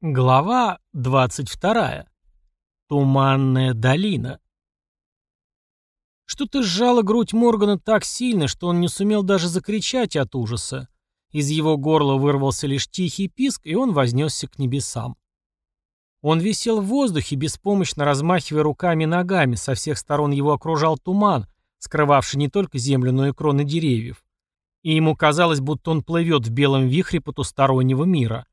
Глава 22. Туманная долина. Что-то сжало грудь Моргана так сильно, что он не сумел даже закричать от ужаса. Из его горла вырвался лишь тихий писк, и он вознесся к небесам. Он висел в воздухе, беспомощно размахивая руками и ногами, со всех сторон его окружал туман, скрывавший не только землю, но и кроны деревьев. И ему казалось, будто он плывет в белом вихре потустороннего мира.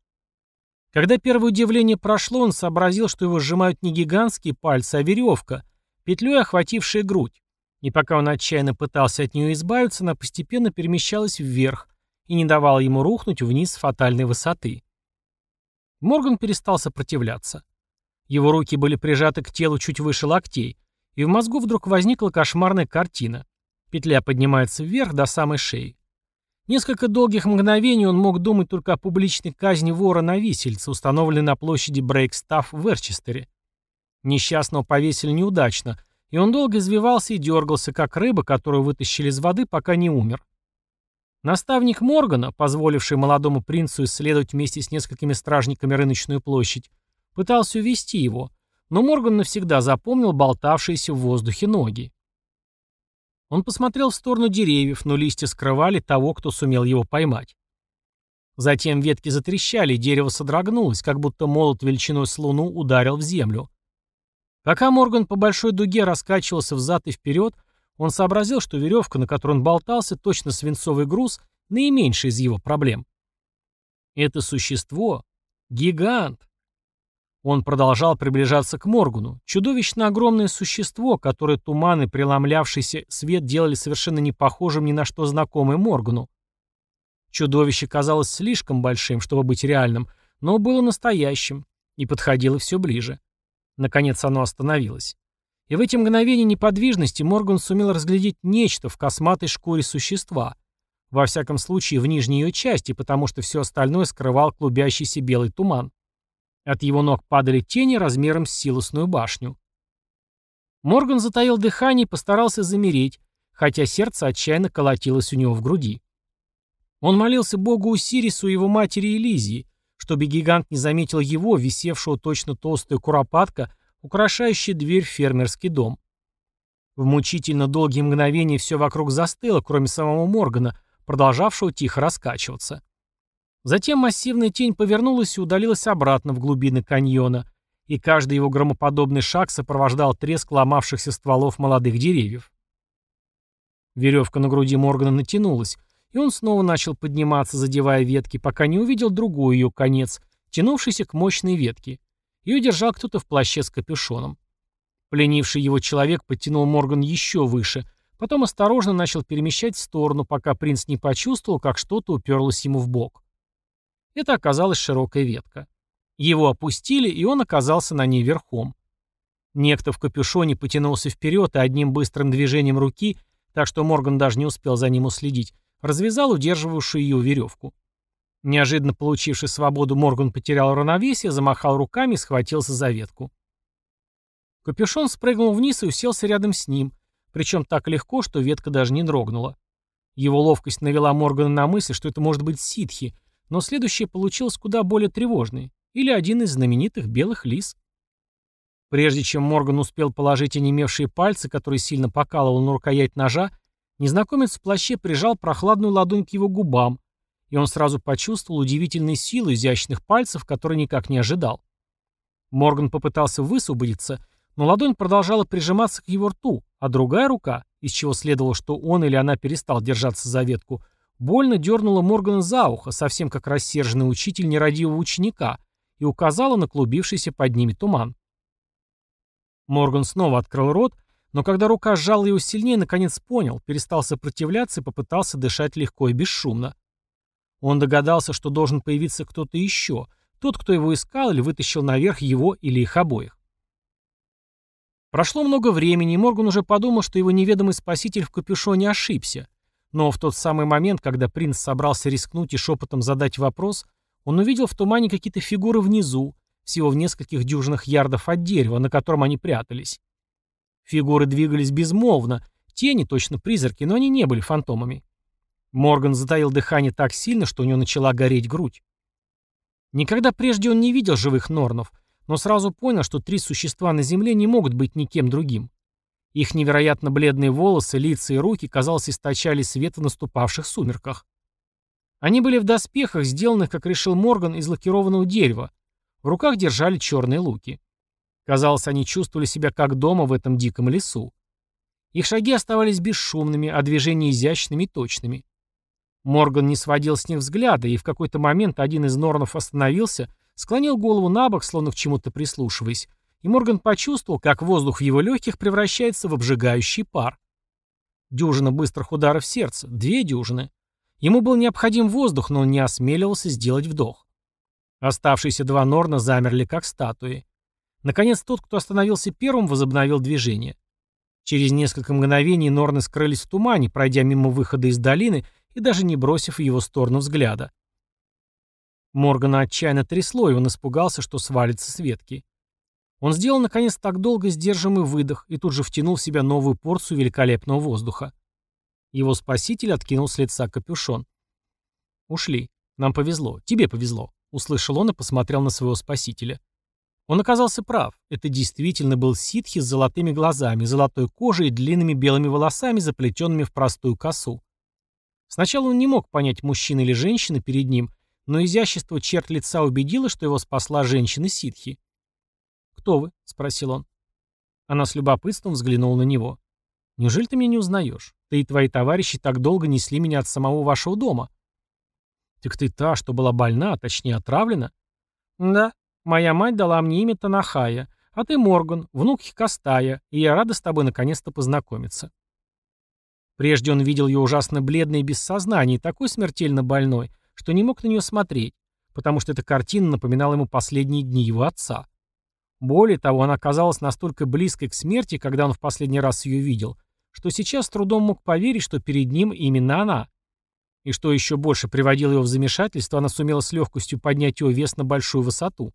Когда первое удивление прошло, он сообразил, что его сжимают не гигантские пальцы, а веревка, петлей охватившая грудь. И пока он отчаянно пытался от нее избавиться, она постепенно перемещалась вверх и не давала ему рухнуть вниз с фатальной высоты. Морган перестал сопротивляться. Его руки были прижаты к телу чуть выше локтей, и в мозгу вдруг возникла кошмарная картина. Петля поднимается вверх до самой шеи. Несколько долгих мгновений он мог думать только о публичной казни вора на висельце, установленной на площади Брейкстафф в Эрчестере. Несчастного повесили неудачно, и он долго извивался и дергался, как рыба, которую вытащили из воды, пока не умер. Наставник Моргана, позволивший молодому принцу исследовать вместе с несколькими стражниками рыночную площадь, пытался увести его, но Морган навсегда запомнил болтавшиеся в воздухе ноги. Он посмотрел в сторону деревьев, но листья скрывали того, кто сумел его поймать. Затем ветки затрещали, дерево содрогнулось, как будто молот величиной с луну ударил в землю. Пока Морган по большой дуге раскачивался взад и вперед, он сообразил, что веревка, на которой он болтался, точно свинцовый груз, наименьший из его проблем. Это существо — гигант, он продолжал приближаться к Моргану. Чудовищно огромное существо, которое туман и преломлявшийся свет делали совершенно не похожим ни на что знакомое Моргану. Чудовище казалось слишком большим, чтобы быть реальным, но было настоящим и подходило все ближе. Наконец оно остановилось. И в эти мгновения неподвижности Морган сумел разглядеть нечто в косматой шкуре существа. Во всяком случае, в нижней ее части, потому что все остальное скрывал клубящийся белый туман. От его ног падали тени размером с силосную башню. Морган затаил дыхание и постарался замереть, хотя сердце отчаянно колотилось у него в груди. Он молился богу Усирису и его матери Элизии, чтобы гигант не заметил его, висевшего точно толстая куропатка, украшающая дверь в фермерский дом. В мучительно долгие мгновения все вокруг застыло, кроме самого Моргана, продолжавшего тихо раскачиваться. Затем массивная тень повернулась и удалилась обратно в глубины каньона, и каждый его громоподобный шаг сопровождал треск ломавшихся стволов молодых деревьев. Веревка на груди Моргана натянулась, и он снова начал подниматься, задевая ветки, пока не увидел другой ее конец, тянувшийся к мощной ветке. Ее держал кто-то в плаще с капюшоном. Пленивший его человек подтянул Морган еще выше, потом осторожно начал перемещать в сторону, пока принц не почувствовал, как что-то уперлось ему в бок. Это оказалась широкая ветка. Его опустили, и он оказался на ней верхом. Некто в капюшоне потянулся вперед и одним быстрым движением руки, так что Морган даже не успел за ним уследить, развязал удерживавшую ее веревку. Неожиданно получивший свободу, Морган потерял равновесие, замахал руками и схватился за ветку. Капюшон спрыгнул вниз и уселся рядом с ним, причем так легко, что ветка даже не дрогнула. Его ловкость навела Моргана на мысль, что это может быть ситхи, но следующее получилось куда более тревожной, или один из знаменитых белых лис. Прежде чем Морган успел положить онемевшие пальцы, которые сильно покалывал на рукоять ножа, незнакомец в плаще прижал прохладную ладонь к его губам, и он сразу почувствовал удивительную силу изящных пальцев, которые никак не ожидал. Морган попытался высвободиться, но ладонь продолжала прижиматься к его рту, а другая рука, из чего следовало, что он или она перестал держаться за ветку, больно дернула Моргана за ухо, совсем как рассерженный учитель нерадивого ученика, и указала на клубившийся под ними туман. Морган снова открыл рот, но когда рука сжала его сильнее, наконец понял, перестал сопротивляться и попытался дышать легко и бесшумно. Он догадался, что должен появиться кто-то еще, тот, кто его искал или вытащил наверх его или их обоих. Прошло много времени, и Морган уже подумал, что его неведомый спаситель в капюшоне ошибся. Но в тот самый момент, когда принц собрался рискнуть и шепотом задать вопрос, он увидел в тумане какие-то фигуры внизу, всего в нескольких дюжинах ярдов от дерева, на котором они прятались. Фигуры двигались безмолвно, тени, точно призраки, но они не были фантомами. Морган затаил дыхание так сильно, что у него начала гореть грудь. Никогда прежде он не видел живых норнов, но сразу понял, что три существа на Земле не могут быть никем другим. Их невероятно бледные волосы, лица и руки, казалось, источали свет в наступавших сумерках. Они были в доспехах, сделанных, как решил Морган, из лакированного дерева. В руках держали черные луки. Казалось, они чувствовали себя как дома в этом диком лесу. Их шаги оставались бесшумными, а движения изящными и точными. Морган не сводил с них взгляда, и в какой-то момент один из Норнов остановился, склонил голову на бок, словно к чему-то прислушиваясь, и Морган почувствовал, как воздух в его легких превращается в обжигающий пар. Дюжина быстрых ударов сердца, две дюжины. Ему был необходим воздух, но он не осмеливался сделать вдох. Оставшиеся два Норна замерли, как статуи. Наконец, тот, кто остановился первым, возобновил движение. Через несколько мгновений Норны скрылись в тумане, пройдя мимо выхода из долины и даже не бросив в его сторону взгляда. Моргана отчаянно трясло, и он испугался, что свалится с ветки. Он сделал, наконец, так долго сдержанный выдох и тут же втянул в себя новую порцию великолепного воздуха. Его спаситель откинул с лица капюшон. «Ушли. Нам повезло. Тебе повезло», — услышал он и посмотрел на своего спасителя. Он оказался прав. Это действительно был ситхи с золотыми глазами, золотой кожей и длинными белыми волосами, заплетенными в простую косу. Сначала он не мог понять, мужчина или женщина перед ним, но изящество черт лица убедило, что его спасла женщина ситхи. «Кто вы?» — спросил он. Она с любопытством взглянула на него. «Неужели ты меня не узнаешь? Ты и твои товарищи так долго несли меня от самого вашего дома». «Так ты та, что была больна, а точнее отравлена?» «Да. Моя мать дала мне имя Танахая, а ты Морган, внук Хикостая, и я рада с тобой наконец-то познакомиться». Прежде он видел ее ужасно бледной и без сознания, и такой смертельно больной, что не мог на нее смотреть, потому что эта картина напоминала ему последние дни его отца. Более того, она оказалась настолько близкой к смерти, когда он в последний раз ее видел, что сейчас с трудом мог поверить, что перед ним именно она. И что еще больше приводило его в замешательство, она сумела с легкостью поднять его вес на большую высоту.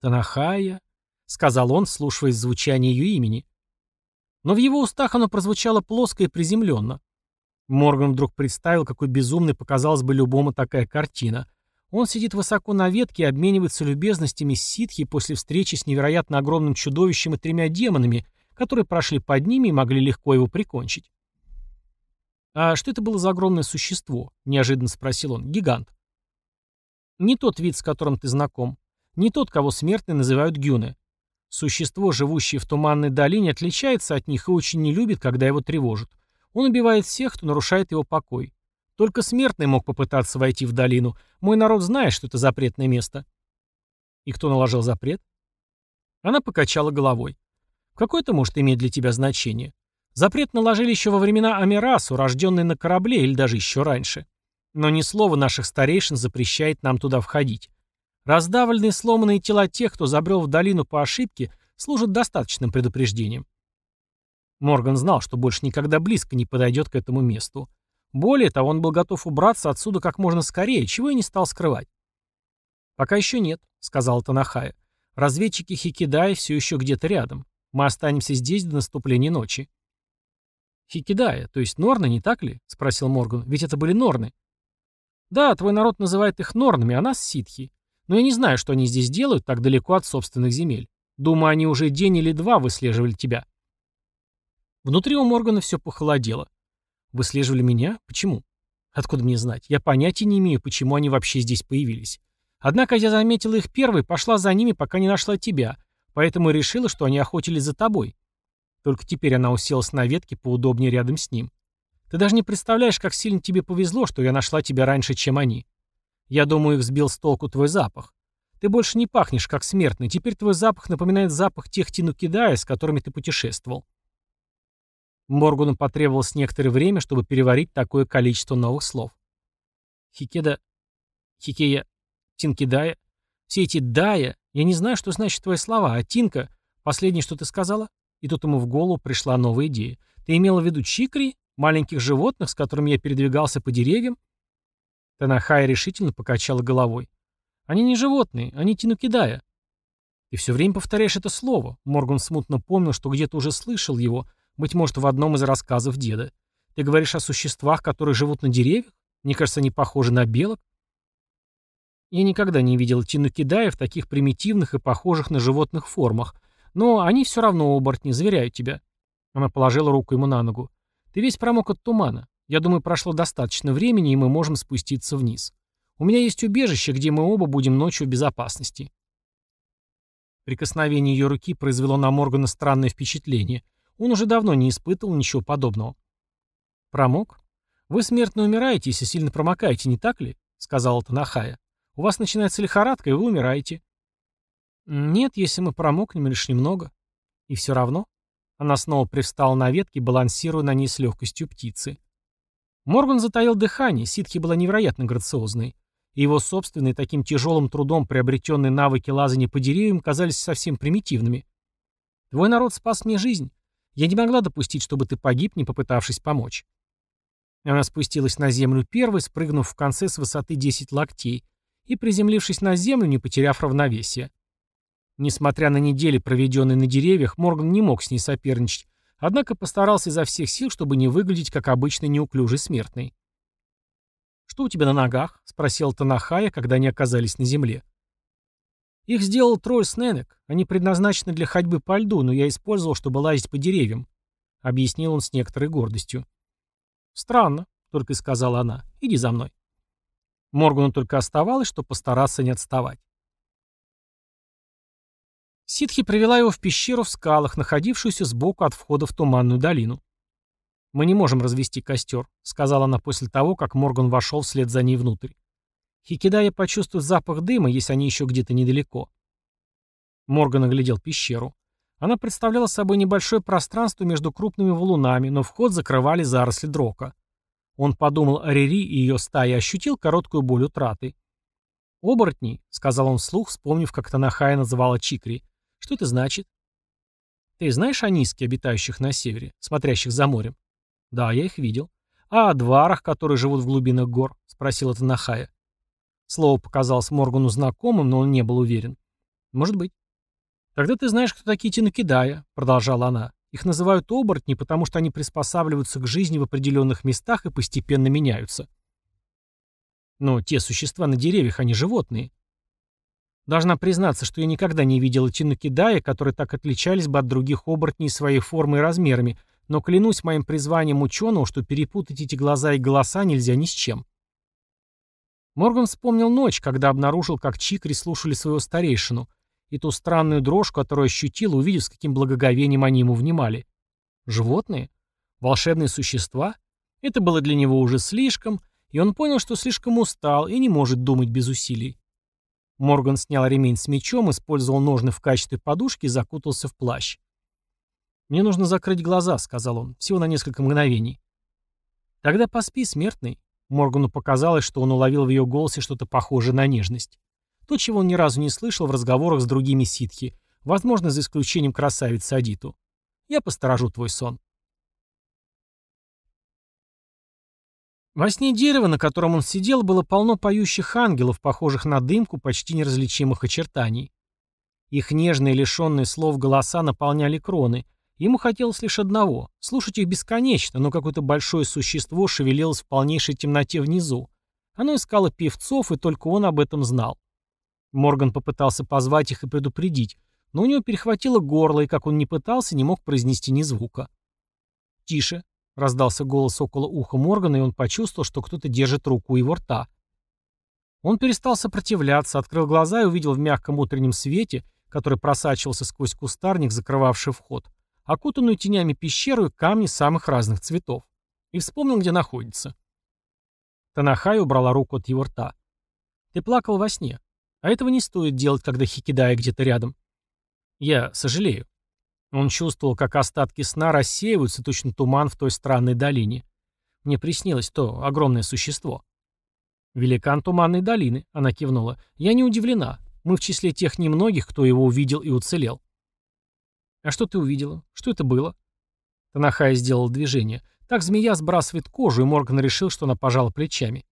«Танахая», — сказал он, слушаясь звучание ее имени. Но в его устах оно прозвучало плоско и приземленно. Морган вдруг представил, какой безумной показалась бы любому такая картина. Он сидит высоко на ветке и обменивается любезностями с ситхи после встречи с невероятно огромным чудовищем и тремя демонами, которые прошли под ними и могли легко его прикончить. «А что это было за огромное существо?» — неожиданно спросил он. «Гигант». «Не тот вид, с которым ты знаком. Не тот, кого смертные называют гюны. Существо, живущее в туманной долине, отличается от них и очень не любит, когда его тревожат. Он убивает всех, кто нарушает его покой. Только смертный мог попытаться войти в долину. Мой народ знает, что это запретное место. И кто наложил запрет? Она покачала головой. Какое это может иметь для тебя значение? Запрет наложили еще во времена Амирасу, рожденный на корабле, или даже еще раньше. Но ни слова наших старейшин запрещает нам туда входить. Раздавленные сломанные тела тех, кто забрел в долину по ошибке, служат достаточным предупреждением. Морган знал, что больше никогда близко не подойдет к этому месту. Более того, он был готов убраться отсюда как можно скорее, чего и не стал скрывать. «Пока еще нет», — сказал Танахая. «Разведчики Хикидай все еще где-то рядом. Мы останемся здесь до наступления ночи». «Хикидая, то есть Норны, не так ли?» — спросил Морган. «Ведь это были Норны». «Да, твой народ называет их Норнами, а нас ситхи. Но я не знаю, что они здесь делают так далеко от собственных земель. Думаю, они уже день или два выслеживали тебя». Внутри у Моргана все похолодело. Выслеживали меня? Почему? Откуда мне знать? Я понятия не имею, почему они вообще здесь появились. Однако я заметила их первой, пошла за ними, пока не нашла тебя, поэтому решила, что они охотились за тобой. Только теперь она уселась на ветке поудобнее рядом с ним. Ты даже не представляешь, как сильно тебе повезло, что я нашла тебя раньше, чем они. Я думаю, их сбил с толку твой запах. Ты больше не пахнешь, как смертный. Теперь твой запах напоминает запах тех тинукидая, с которыми ты путешествовал. Моргану потребовалось некоторое время, чтобы переварить такое количество новых слов. Хикеда, Хикея, Тинкидая, все эти «дая», я не знаю, что значит твои слова, а Тинка, последнее, что ты сказала? И тут ему в голову пришла новая идея. Ты имела в виду чикри, маленьких животных, с которыми я передвигался по деревьям? Танахай решительно покачала головой. Они не животные, они Тинукидая. Ты все время повторяешь это слово. Морган смутно помнил, что где-то уже слышал его, быть может, в одном из рассказов деда. Ты говоришь о существах, которые живут на деревьях? Мне кажется, они похожи на белок. Я никогда не видел тинукидаев в таких примитивных и похожих на животных формах, но они все равно оборотни, заверяю тебя. Она положила руку ему на ногу. Ты весь промок от тумана. Я думаю, прошло достаточно времени, и мы можем спуститься вниз. У меня есть убежище, где мы оба будем ночью в безопасности. Прикосновение ее руки произвело на Моргана странное впечатление. Он уже давно не испытывал ничего подобного. «Промок? Вы смертно умираете, если сильно промокаете, не так ли?» — сказала Танахая. «У вас начинается лихорадка, и вы умираете». «Нет, если мы промокнем лишь немного». «И все равно?» Она снова привстала на ветке, балансируя на ней с легкостью птицы. Морган затаил дыхание, ситхи была невероятно грациозной и его собственные таким тяжелым трудом приобретенные навыки лазания по деревьям казались совсем примитивными. «Твой народ спас мне жизнь. Я не могла допустить, чтобы ты погиб, не попытавшись помочь». Она спустилась на землю первой, спрыгнув в конце с высоты 10 локтей и приземлившись на землю, не потеряв равновесия. Несмотря на недели, проведенные на деревьях, Морган не мог с ней соперничать, однако постарался изо всех сил, чтобы не выглядеть как обычный неуклюжий смертный. «Что у тебя на ногах?» — спросил Танахая, когда они оказались на земле. «Их сделал тролль Сненек. Они предназначены для ходьбы по льду, но я использовал, чтобы лазить по деревьям», — объяснил он с некоторой гордостью. «Странно», — только и сказала она. «Иди за мной». Моргану только оставалось, что постараться не отставать. Ситхи привела его в пещеру в скалах, находившуюся сбоку от входа в Туманную долину. «Мы не можем развести костер», — сказала она после того, как Морган вошел вслед за ней внутрь. Хикидая почувствует запах дыма, если они еще где-то недалеко. Морган оглядел пещеру. Она представляла собой небольшое пространство между крупными валунами, но вход закрывали заросли дрока. Он подумал о Рири и ее стае и ощутил короткую боль утраты. «Оборотни», — сказал он вслух, вспомнив, как Танахая называла Чикри. «Что это значит?» «Ты знаешь о низке, обитающих на севере, смотрящих за морем?» «Да, я их видел». «А о дварах, которые живут в глубинах гор?» — спросила Танахая. Слово показалось Моргану знакомым, но он не был уверен. «Может быть». «Тогда ты знаешь, кто такие Тинокидая», — продолжала она. «Их называют оборотни, потому что они приспосабливаются к жизни в определенных местах и постепенно меняются». «Но те существа на деревьях, они животные». Должна признаться, что я никогда не видела Тинокидая, которые так отличались бы от других оборотней своей формой и размерами, но клянусь моим призванием ученого, что перепутать эти глаза и голоса нельзя ни с чем. Морган вспомнил ночь, когда обнаружил, как чикри слушали своего старейшину, и ту странную дрожь, которую ощутил, увидев, с каким благоговением они ему внимали. Животные? Волшебные существа? Это было для него уже слишком, и он понял, что слишком устал и не может думать без усилий. Морган снял ремень с мечом, использовал ножны в качестве подушки и закутался в плащ. «Мне нужно закрыть глаза», — сказал он, — «всего на несколько мгновений». «Тогда поспи, смертный». Моргану показалось, что он уловил в ее голосе что-то похожее на нежность. То, чего он ни разу не слышал в разговорах с другими ситхи, возможно, за исключением красавицы Адиту. «Я посторожу твой сон». Во сне дерева, на котором он сидел, было полно поющих ангелов, похожих на дымку почти неразличимых очертаний. Их нежные, лишенные слов голоса наполняли кроны, Ему хотелось лишь одного — слушать их бесконечно, но какое-то большое существо шевелилось в полнейшей темноте внизу. Оно искало певцов, и только он об этом знал. Морган попытался позвать их и предупредить, но у него перехватило горло, и как он не пытался, не мог произнести ни звука. «Тише», — раздался голос около уха Моргана, и он почувствовал, что кто-то держит руку его рта. Он перестал сопротивляться, открыл глаза и увидел в мягком утреннем свете, который просачивался сквозь кустарник, закрывавший вход, окутанную тенями пещеру и камни самых разных цветов. И вспомнил, где находится. Танахай убрала руку от его рта. «Ты плакал во сне. А этого не стоит делать, когда Хикидая где-то рядом. Я сожалею». Он чувствовал, как остатки сна рассеиваются, точно туман в той странной долине. Мне приснилось то огромное существо. «Великан Туманной долины», — она кивнула. «Я не удивлена. Мы в числе тех немногих, кто его увидел и уцелел. «А что ты увидела? Что это было?» Танахая сделал движение. Так змея сбрасывает кожу, и Морган решил, что она пожала плечами.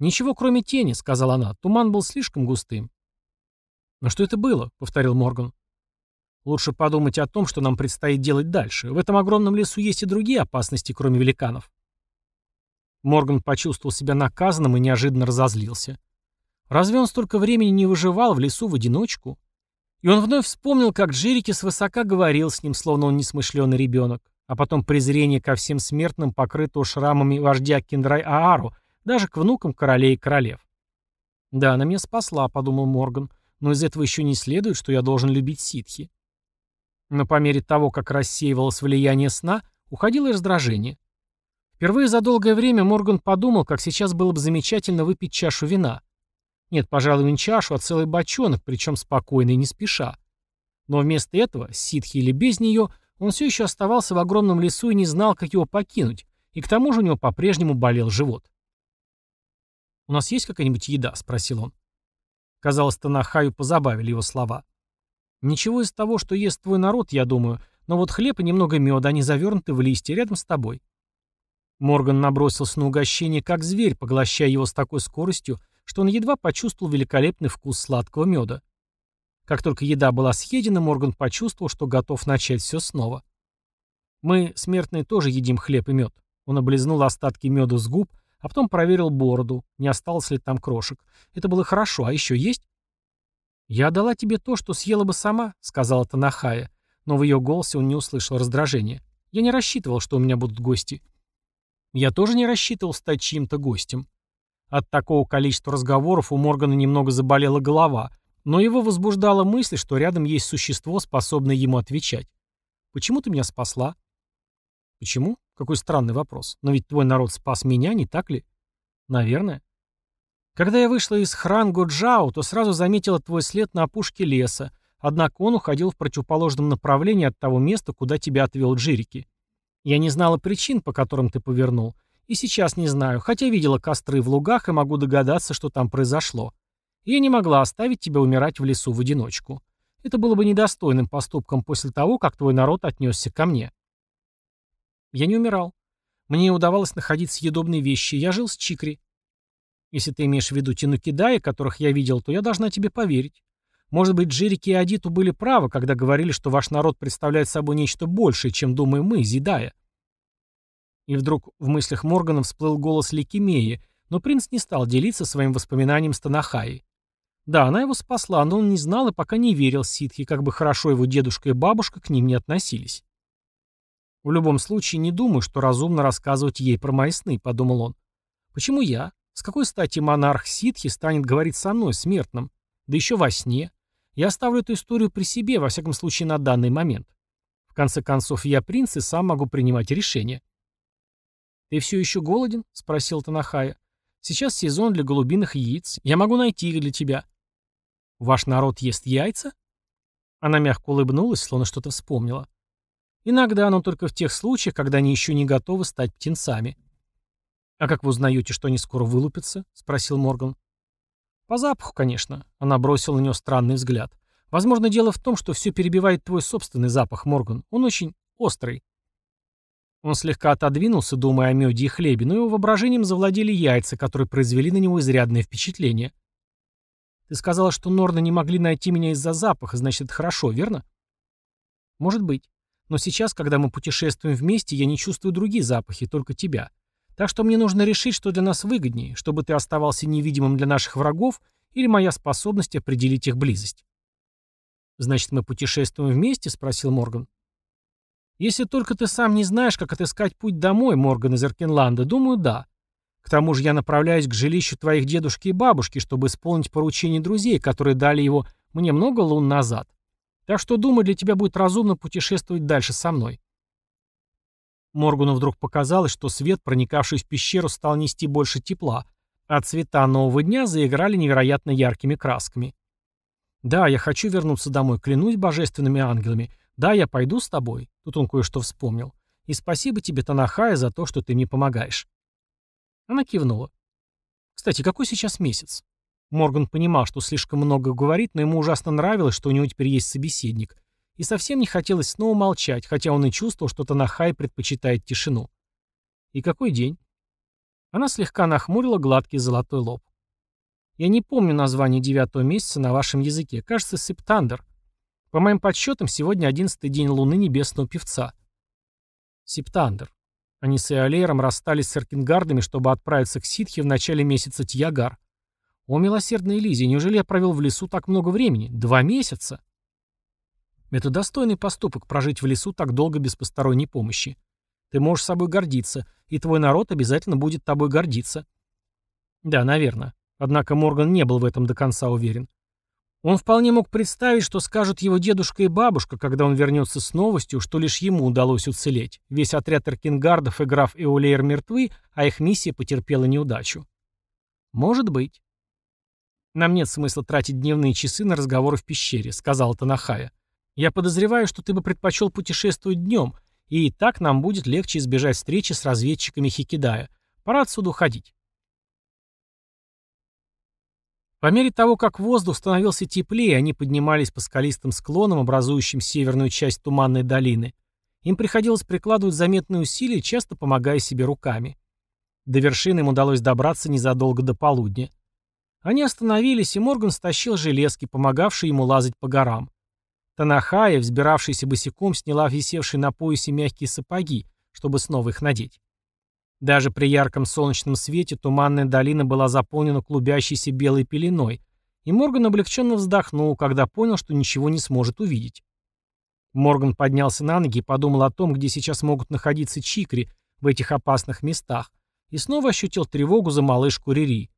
«Ничего, кроме тени», — сказала она. «Туман был слишком густым». «Но что это было?» — повторил Морган. «Лучше подумать о том, что нам предстоит делать дальше. В этом огромном лесу есть и другие опасности, кроме великанов». Морган почувствовал себя наказанным и неожиданно разозлился. Разве он столько времени не выживал в лесу в одиночку? И он вновь вспомнил, как Джерики свысока говорил с ним, словно он несмышленый ребенок, а потом презрение ко всем смертным, покрытого шрамами вождя Киндрай-Аару, даже к внукам королей и королев. «Да, она меня спасла», — подумал Морган, «но из этого еще не следует, что я должен любить ситхи». Но по мере того, как рассеивалось влияние сна, уходило и раздражение. Впервые за долгое время Морган подумал, как сейчас было бы замечательно выпить чашу вина. Нет, пожалуй, не чашу, а целый бочонок, причем спокойно и не спеша. Но вместо этого, ситхи или без нее, он все еще оставался в огромном лесу и не знал, как его покинуть, и к тому же у него по-прежнему болел живот. «У нас есть какая-нибудь еда?» — спросил он. Казалось, Танахаю позабавили его слова. «Ничего из того, что ест твой народ, я думаю, но вот хлеб и немного меда, они завернуты в листья рядом с тобой». Морган набросился на угощение, как зверь, поглощая его с такой скоростью, что он едва почувствовал великолепный вкус сладкого меда. Как только еда была съедена, Морган почувствовал, что готов начать все снова. «Мы, смертные, тоже едим хлеб и мед». Он облизнул остатки меда с губ, а потом проверил бороду, не осталось ли там крошек. Это было хорошо, а еще есть? «Я дала тебе то, что съела бы сама», — сказала Танахая, но в ее голосе он не услышал раздражения. «Я не рассчитывал, что у меня будут гости». Я тоже не рассчитывал стать чьим-то гостем. От такого количества разговоров у Моргана немного заболела голова, но его возбуждала мысль, что рядом есть существо, способное ему отвечать. «Почему ты меня спасла?» «Почему?» Какой странный вопрос. Но ведь твой народ спас меня, не так ли? Наверное. Когда я вышла из Хранго Джао, то сразу заметила твой след на опушке леса, однако он уходил в противоположном направлении от того места, куда тебя отвел Джирики. Я не знала причин, по которым ты повернул, и сейчас не знаю, хотя видела костры в лугах и могу догадаться, что там произошло. Я не могла оставить тебя умирать в лесу в одиночку. Это было бы недостойным поступком после того, как твой народ отнесся ко мне. Я не умирал. Мне удавалось находить съедобные вещи, я жил с Чикри. Если ты имеешь в виду Тинукидаи, которых я видел, то я должна тебе поверить. Может быть, Джерики и Адиту были правы, когда говорили, что ваш народ представляет собой нечто большее, чем думаем мы, Зидая. И вдруг в мыслях Моргана всплыл голос Ликимеи, но принц не стал делиться своим воспоминанием с Танахаей. Да, она его спасла, но он не знал и пока не верил ситхи, как бы хорошо его дедушка и бабушка к ним не относились. В любом случае, не думаю, что разумно рассказывать ей про мои сны, подумал он. Почему я? С какой стати монарх ситхи станет говорить со мной, смертным? Да еще во сне. Я оставлю эту историю при себе, во всяком случае, на данный момент. В конце концов, я принц и сам могу принимать решения. «Ты все еще голоден?» — спросил Танахая. «Сейчас сезон для голубиных яиц. Я могу найти их для тебя». «Ваш народ ест яйца?» Она мягко улыбнулась, словно что-то вспомнила. Иногда, но только в тех случаях, когда они еще не готовы стать птенцами. «А как вы узнаете, что они скоро вылупятся?» — спросил Морган. «По запаху, конечно». Она бросила на него странный взгляд. «Возможно, дело в том, что все перебивает твой собственный запах, Морган. Он очень острый». Он слегка отодвинулся, думая о меде и хлебе, но его воображением завладели яйца, которые произвели на него изрядное впечатление. «Ты сказала, что Норны не могли найти меня из-за запаха, значит, это хорошо, верно?» «Может быть. Но сейчас, когда мы путешествуем вместе, я не чувствую другие запахи, только тебя. Так что мне нужно решить, что для нас выгоднее, чтобы ты оставался невидимым для наших врагов или моя способность определить их близость. «Значит, мы путешествуем вместе?» — спросил Морган. «Если только ты сам не знаешь, как отыскать путь домой, Морган из Эркинланда, думаю, да. К тому же я направляюсь к жилищу твоих дедушки и бабушки, чтобы исполнить поручение друзей, которые дали его мне много лун назад. Так что, думаю, для тебя будет разумно путешествовать дальше со мной». Моргану вдруг показалось, что свет, проникавший в пещеру, стал нести больше тепла, а цвета нового дня заиграли невероятно яркими красками. «Да, я хочу вернуться домой, клянусь божественными ангелами. Да, я пойду с тобой». Тут он кое-что вспомнил. «И спасибо тебе, Танахая, за то, что ты мне помогаешь». Она кивнула. «Кстати, какой сейчас месяц?» Морган понимал, что слишком много говорит, но ему ужасно нравилось, что у него теперь есть собеседник. И совсем не хотелось снова молчать, хотя он и чувствовал, что Танахай предпочитает тишину. «И какой день?» Она слегка нахмурила гладкий золотой лоб. «Я не помню название девятого месяца на вашем языке. Кажется, Септандер. По моим подсчетам, сегодня одиннадцатый день луны небесного певца». Септандер. Они с Эолейром расстались с Эркингардами, чтобы отправиться к Ситхе в начале месяца Тьягар. «О, милосердная Лизия, неужели я провел в лесу так много времени? Два месяца?» «Это достойный поступок прожить в лесу так долго без посторонней помощи. Ты можешь собой гордиться, и твой народ обязательно будет тобой гордиться». «Да, наверное». Однако Морган не был в этом до конца уверен. Он вполне мог представить, что скажут его дедушка и бабушка, когда он вернется с новостью, что лишь ему удалось уцелеть. Весь отряд Эркингардов и граф Эулейр мертвы, а их миссия потерпела неудачу. Может быть. «Нам нет смысла тратить дневные часы на разговоры в пещере», — сказала Танахая. «Я подозреваю, что ты бы предпочел путешествовать днем, и так нам будет легче избежать встречи с разведчиками Хикидая. Пора отсюда уходить». По мере того, как воздух становился теплее, они поднимались по скалистым склонам, образующим северную часть туманной долины. Им приходилось прикладывать заметные усилия, часто помогая себе руками. До вершины им удалось добраться незадолго до полудня. Они остановились, и Морган стащил железки, помогавшие ему лазать по горам. Танахая, взбиравшийся босиком, сняла висевшие на поясе мягкие сапоги, чтобы снова их надеть. Даже при ярком солнечном свете туманная долина была заполнена клубящейся белой пеленой, и Морган облегченно вздохнул, когда понял, что ничего не сможет увидеть. Морган поднялся на ноги и подумал о том, где сейчас могут находиться чикри в этих опасных местах, и снова ощутил тревогу за малышку Рири.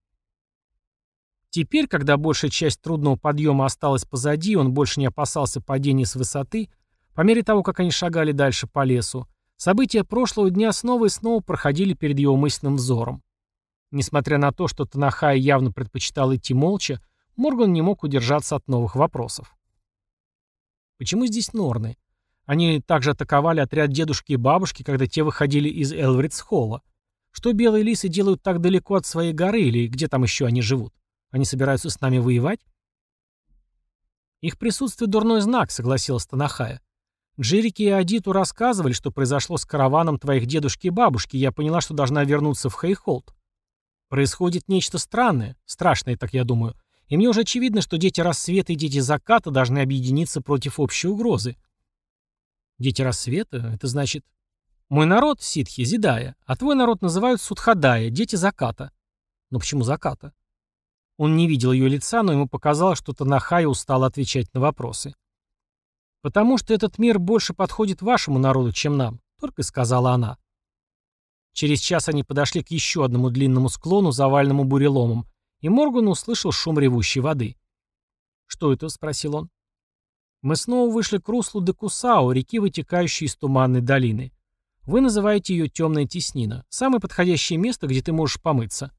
Теперь, когда большая часть трудного подъема осталась позади, он больше не опасался падения с высоты, по мере того, как они шагали дальше по лесу, События прошлого дня снова и снова проходили перед его мысленным взором. Несмотря на то, что Танахай явно предпочитал идти молча, Морган не мог удержаться от новых вопросов. Почему здесь Норны? Они также атаковали отряд дедушки и бабушки, когда те выходили из Элвридс-холла. Что белые лисы делают так далеко от своей горы, или где там еще они живут? Они собираются с нами воевать? Их присутствие дурной знак, согласилась Танахая. Джерики и Адиту рассказывали, что произошло с караваном твоих дедушки и бабушки, и я поняла, что должна вернуться в Хейхолд. Происходит нечто странное, страшное, так я думаю, и мне уже очевидно, что дети рассвета и дети заката должны объединиться против общей угрозы. Дети рассвета? Это значит... Мой народ — ситхи, зидая, а твой народ называют судхадая, дети заката. Но почему заката? Он не видел ее лица, но ему показалось, что Танахая устала отвечать на вопросы. «Потому что этот мир больше подходит вашему народу, чем нам», — только сказала она. Через час они подошли к еще одному длинному склону, заваленному буреломом, и Морган услышал шум ревущей воды. «Что это?» — спросил он. «Мы снова вышли к руслу Декусао, реки, вытекающей из туманной долины. Вы называете ее темная теснина. Самое подходящее место, где ты можешь помыться».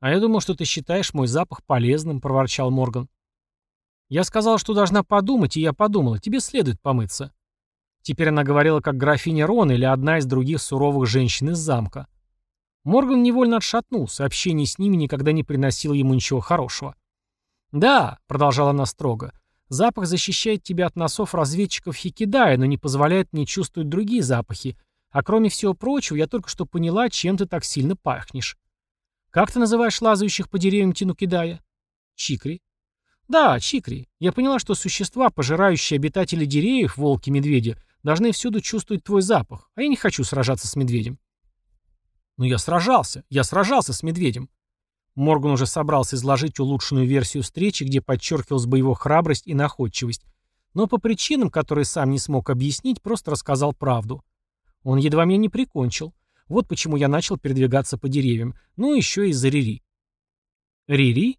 «А я думал, что ты считаешь мой запах полезным», — проворчал Морган. Я сказала, что должна подумать, и я подумала, тебе следует помыться. Теперь она говорила как графиня Рон или одна из других суровых женщин из замка. Морган невольно отшатнулся, общение с ними никогда не приносило ему ничего хорошего. «Да», — продолжала она строго, — «запах защищает тебя от носов разведчиков Хикидая, но не позволяет мне чувствовать другие запахи, а кроме всего прочего, я только что поняла, чем ты так сильно пахнешь. Как ты называешь лазающих по деревьям Тинукидая?» «Чикри». Да, Чикри. Я поняла, что существа, пожирающие обитателей деревьев, волки, медведи, должны всюду чувствовать твой запах, а я не хочу сражаться с медведем. Но я сражался, я сражался с медведем. Морган уже собрался изложить улучшенную версию встречи, где подчеркивалась бы его храбрость и находчивость, но по причинам, которые сам не смог объяснить, просто рассказал правду. Он едва меня не прикончил. Вот почему я начал передвигаться по деревьям. Ну, еще из-за Рири. Рири?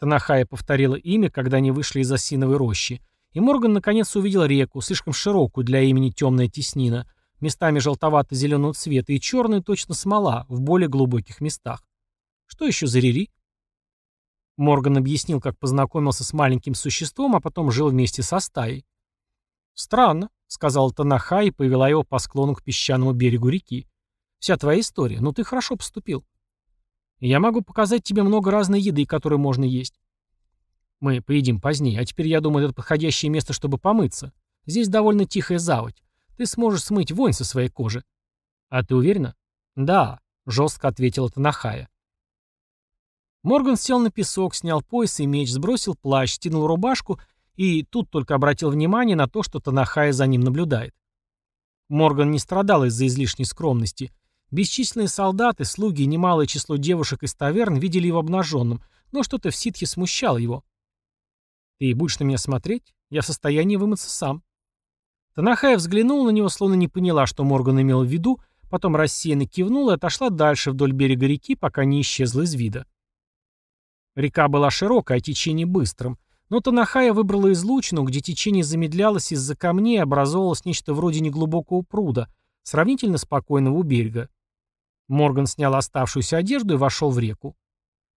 Танахая повторила имя, когда они вышли из осиновой рощи, и Морган наконец увидел реку, слишком широкую для имени темная теснина, местами желтовато-зеленого цвета и черную точно смола в более глубоких местах. Что еще за Рири? Морган объяснил, как познакомился с маленьким существом, а потом жил вместе со стаей. «Странно», — сказала Танаха и повела его по склону к песчаному берегу реки. «Вся твоя история, но ну, ты хорошо поступил». Я могу показать тебе много разной еды, которую можно есть. Мы поедим позднее, а теперь, я думаю, это подходящее место, чтобы помыться. Здесь довольно тихая заводь. Ты сможешь смыть вонь со своей кожи. А ты уверена? Да, жестко ответила Танахая. Морган сел на песок, снял пояс и меч, сбросил плащ, стянул рубашку и тут только обратил внимание на то, что Танахая за ним наблюдает. Морган не страдал из-за излишней скромности. Бесчисленные солдаты, слуги и немалое число девушек из таверн видели его обнаженным, но что-то в ситхе смущало его. «Ты будешь на меня смотреть? Я в состоянии вымыться сам». Танахая взглянула на него, словно не поняла, что Морган имел в виду, потом рассеянно кивнула и отошла дальше вдоль берега реки, пока не исчезла из вида. Река была широкая, а течение быстрым, но Танахая выбрала излучину, где течение замедлялось из-за камней и образовалось нечто вроде неглубокого пруда, сравнительно спокойного у берега. Морган снял оставшуюся одежду и вошел в реку.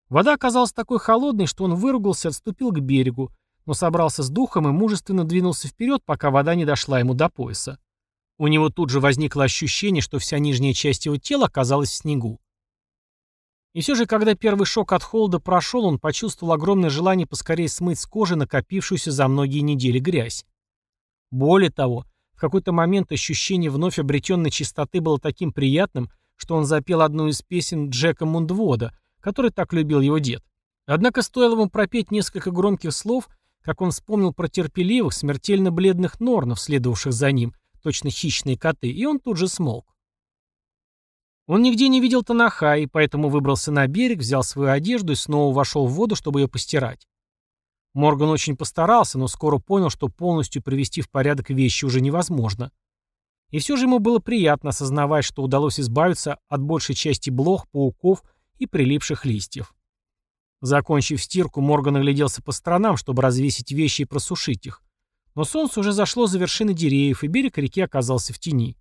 Вода оказалась такой холодной, что он выругался и отступил к берегу, но собрался с духом и мужественно двинулся вперед, пока вода не дошла ему до пояса. У него тут же возникло ощущение, что вся нижняя часть его тела оказалась в снегу. И все же, когда первый шок от холода прошел, он почувствовал огромное желание поскорее смыть с кожи накопившуюся за многие недели грязь. Более того, в какой-то момент ощущение вновь обретенной чистоты было таким приятным, что он запел одну из песен Джека Мундвода, который так любил его дед. Однако стоило ему пропеть несколько громких слов, как он вспомнил про терпеливых, смертельно бледных норнов, следовавших за ним, точно хищные коты, и он тут же смолк. Он нигде не видел Танахаи, поэтому выбрался на берег, взял свою одежду и снова вошел в воду, чтобы ее постирать. Морган очень постарался, но скоро понял, что полностью привести в порядок вещи уже невозможно. И все же ему было приятно осознавать, что удалось избавиться от большей части блох, пауков и прилипших листьев. Закончив стирку, Морган огляделся по сторонам, чтобы развесить вещи и просушить их. Но солнце уже зашло за вершины деревьев, и берег реки оказался в тени.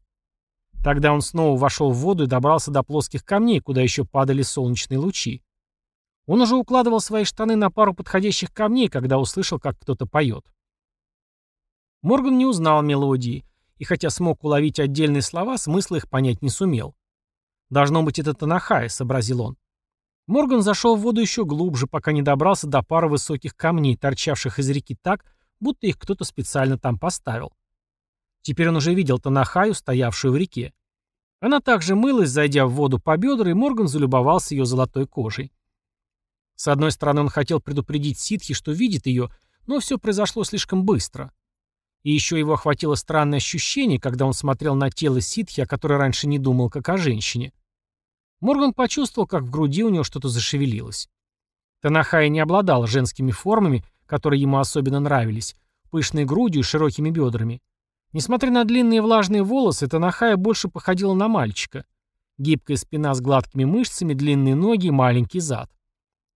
Тогда он снова вошел в воду и добрался до плоских камней, куда еще падали солнечные лучи. Он уже укладывал свои штаны на пару подходящих камней, когда услышал, как кто-то поет. Морган не узнал мелодии, и хотя смог уловить отдельные слова, смысла их понять не сумел. «Должно быть, это Танахай», — сообразил он. Морган зашел в воду еще глубже, пока не добрался до пары высоких камней, торчавших из реки так, будто их кто-то специально там поставил. Теперь он уже видел Танахаю, стоявшую в реке. Она также мылась, зайдя в воду по бедра, и Морган залюбовался ее золотой кожей. С одной стороны, он хотел предупредить ситхи, что видит ее, но все произошло слишком быстро. И еще его охватило странное ощущение, когда он смотрел на тело ситхи, о которой раньше не думал, как о женщине. Морган почувствовал, как в груди у него что-то зашевелилось. Танахая не обладала женскими формами, которые ему особенно нравились, пышной грудью и широкими бедрами. Несмотря на длинные влажные волосы, Танахая больше походила на мальчика. Гибкая спина с гладкими мышцами, длинные ноги и маленький зад.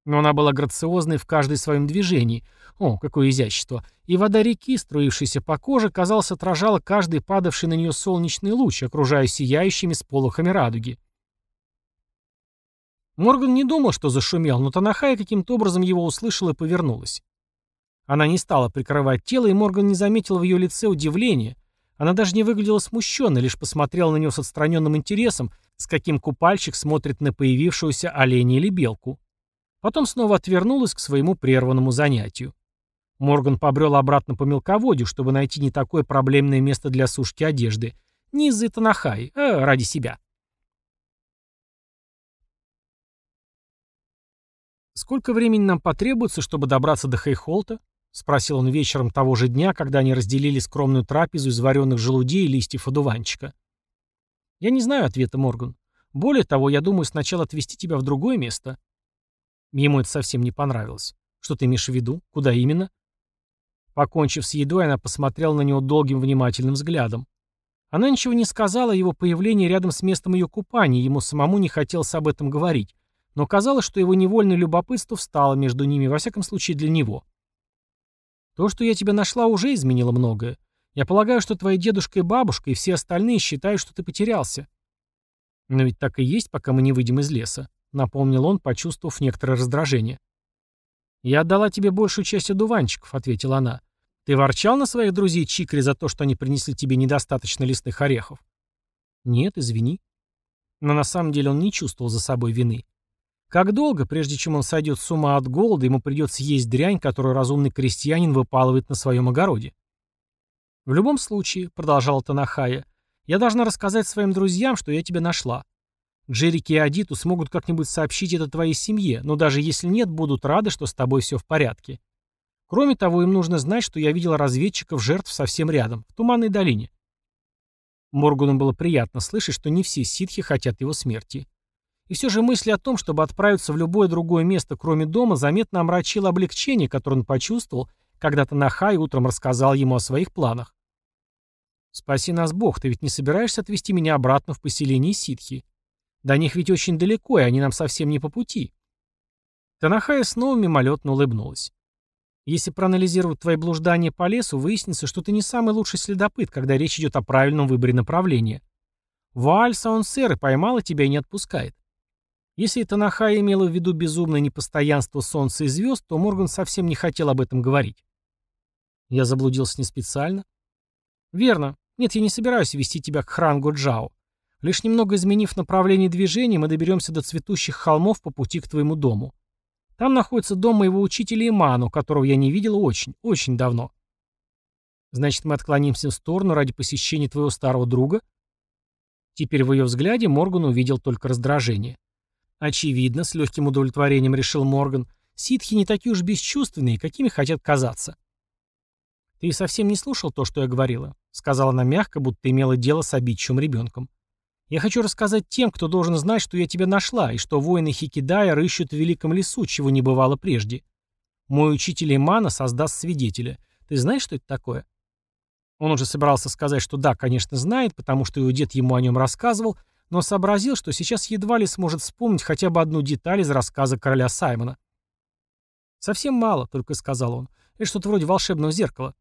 Но она была грациозной в каждой своем движении. О, какое изящество. И вода реки, струившаяся по коже, казалось, отражала каждый падавший на нее солнечный луч, окружая сияющими сполохами радуги. Морган не думал, что зашумел, но Танахая каким-то образом его услышала и повернулась. Она не стала прикрывать тело, и Морган не заметил в ее лице удивления, она даже не выглядела смущенной, лишь посмотрела на него с отстраненным интересом, с каким купальщик смотрит на появившуюся оленя или белку. Потом снова отвернулась к своему прерванному занятию. Морган побрел обратно по мелководью, чтобы найти не такое проблемное место для сушки одежды. Не из-за Танахай, а ради себя. Сколько времени нам потребуется, чтобы добраться до Хейхолта? — спросил он вечером того же дня, когда они разделили скромную трапезу из вареных желудей и листьев одуванчика. «Я не знаю ответа, Морган. Более того, я думаю сначала отвезти тебя в другое место». Ему это совсем не понравилось. «Что ты имеешь в виду? Куда именно?» Покончив с едой, она посмотрела на него долгим внимательным взглядом. Она ничего не сказала о его появлении рядом с местом ее купания, ему самому не хотелось об этом говорить, но казалось, что его невольное любопытство встало между ними, во всяком случае для него. То, что я тебя нашла, уже изменило многое. Я полагаю, что твои дедушка и бабушка и все остальные считают, что ты потерялся. Но ведь так и есть, пока мы не выйдем из леса, напомнил он, почувствовав некоторое раздражение. Я отдала тебе большую часть одуванчиков, ответила она. Ты ворчал на своих друзей Чикри за то, что они принесли тебе недостаточно лесных орехов? Нет, извини. Но на самом деле он не чувствовал за собой вины. Как долго, прежде чем он сойдет с ума от голода, ему придется есть дрянь, которую разумный крестьянин выпалывает на своем огороде? В любом случае, продолжал Танахая, я должна рассказать своим друзьям, что я тебя нашла. Джерики и Адиту смогут как-нибудь сообщить это твоей семье, но даже если нет, будут рады, что с тобой все в порядке. Кроме того, им нужно знать, что я видел разведчиков жертв совсем рядом, в Туманной долине. Моргану было приятно слышать, что не все ситхи хотят его смерти. И все же мысль о том, чтобы отправиться в любое другое место, кроме дома, заметно омрачила облегчение, которое он почувствовал, когда Танахай утром рассказал ему о своих планах. «Спаси нас Бог, ты ведь не собираешься отвезти меня обратно в поселение ситхи? До них ведь очень далеко, и они нам совсем не по пути». Танахая снова мимолетно улыбнулась. «Если проанализировать твои блуждания по лесу, выяснится, что ты не самый лучший следопыт, когда речь идет о правильном выборе направления. Вуаль Саунсер поймала тебя и не отпускает. Если Танахая имела в виду безумное непостоянство солнца и звезд, то Морган совсем не хотел об этом говорить. Я заблудился не специально. Верно. Нет, я не собираюсь вести тебя к Хрангу Джао. Лишь немного изменив направление движения, мы доберемся до цветущих холмов по пути к твоему дому. Там находится дом моего учителя Иману, которого я не видел очень, очень давно. Значит, мы отклонимся в сторону ради посещения твоего старого друга? Теперь в ее взгляде Морган увидел только раздражение. Очевидно, с легким удовлетворением решил Морган, ситхи не такие уж бесчувственные, какими хотят казаться. «Ты совсем не слушал то, что я говорила», — сказала она мягко, будто имела дело с обидчивым ребенком. «Я хочу рассказать тем, кто должен знать, что я тебя нашла, и что воины Хикидая рыщут в великом лесу, чего не бывало прежде. Мой учитель Имана создаст свидетеля. Ты знаешь, что это такое?» Он уже собирался сказать, что да, конечно, знает, потому что его дед ему о нем рассказывал, но сообразил, что сейчас едва ли сможет вспомнить хотя бы одну деталь из рассказа короля Саймона. «Совсем мало», — только сказал он. «Это что-то вроде волшебного зеркала».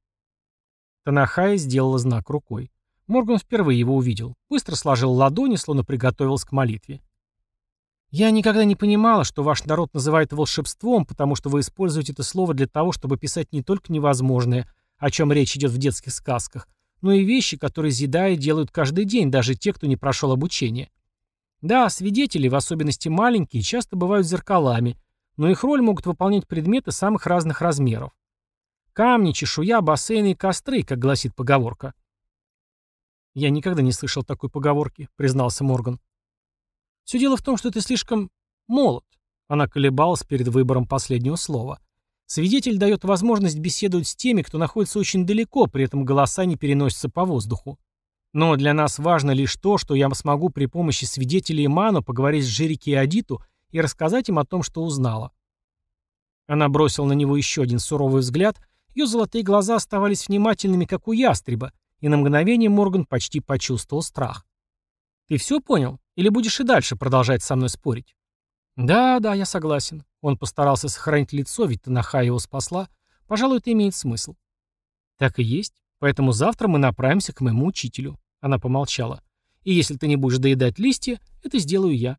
Танахая сделала знак рукой. Морган впервые его увидел. Быстро сложил ладони, словно приготовился к молитве. «Я никогда не понимала, что ваш народ называет волшебством, потому что вы используете это слово для того, чтобы писать не только невозможное, о чем речь идет в детских сказках, но и вещи, которые Зидаи делают каждый день, даже те, кто не прошел обучение. Да, свидетели, в особенности маленькие, часто бывают зеркалами, но их роль могут выполнять предметы самых разных размеров. Камни, чешуя, бассейны и костры, как гласит поговорка. «Я никогда не слышал такой поговорки», — признался Морган. «Все дело в том, что ты слишком молод», — она колебалась перед выбором последнего слова. Свидетель дает возможность беседовать с теми, кто находится очень далеко, при этом голоса не переносятся по воздуху. Но для нас важно лишь то, что я смогу при помощи свидетелей Ману поговорить с Жирики и Адиту и рассказать им о том, что узнала. Она бросила на него еще один суровый взгляд, ее золотые глаза оставались внимательными, как у ястреба, и на мгновение Морган почти почувствовал страх. «Ты все понял? Или будешь и дальше продолжать со мной спорить?» «Да, да, я согласен. Он постарался сохранить лицо, ведь Танаха его спасла. Пожалуй, это имеет смысл. Так и есть. Поэтому завтра мы направимся к моему учителю. Она помолчала. И если ты не будешь доедать листья, это сделаю я.